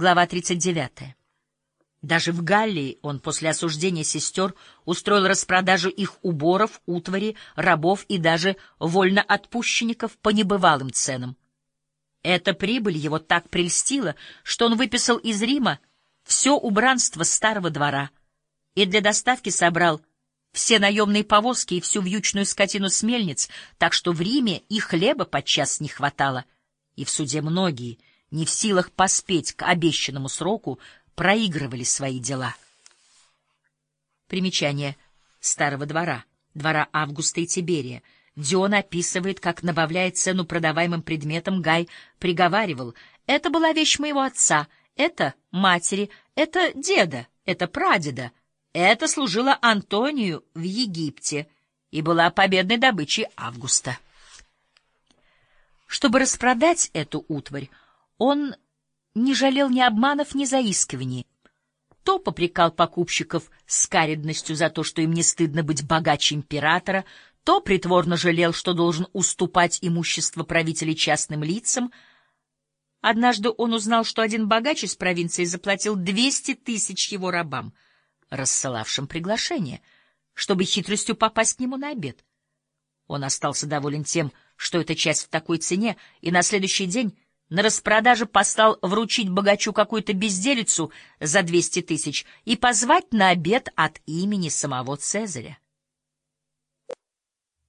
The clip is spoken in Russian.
Глава 39. Даже в Галлии он после осуждения сестер устроил распродажу их уборов, утвари, рабов и даже вольноотпущенников по небывалым ценам. Эта прибыль его так прельстила, что он выписал из Рима все убранство старого двора и для доставки собрал все наемные повозки и всю вьючную скотину с мельниц, так что в Риме и хлеба подчас не хватало, и в суде многие, не в силах поспеть к обещанному сроку, проигрывали свои дела. Примечание. Старого двора, двора Августа и Тиберия. Дион описывает, как, набавляя цену продаваемым предметам, Гай. Приговаривал, «Это была вещь моего отца, это матери, это деда, это прадеда, это служило Антонию в Египте и была победной добычей Августа». Чтобы распродать эту утварь, он не жалел ни обманов, ни заискиваний. То попрекал покупщиков скаредностью за то, что им не стыдно быть богаче императора, то притворно жалел, что должен уступать имущество правителей частным лицам. Однажды он узнал, что один богач из провинции заплатил двести тысяч его рабам, рассылавшим приглашение, чтобы хитростью попасть к нему на обед. Он остался доволен тем, что эта часть в такой цене, и на следующий день на распродаже послал вручить богачу какую-то безделицу за двести тысяч и позвать на обед от имени самого Цезаря.